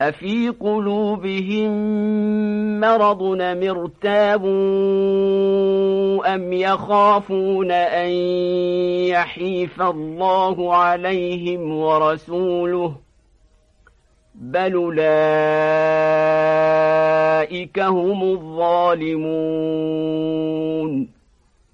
أفي قلوبهم مرض مرتابوا أم يخافون أن يحيف الله عليهم ورسوله بل أولئك هم الظالمون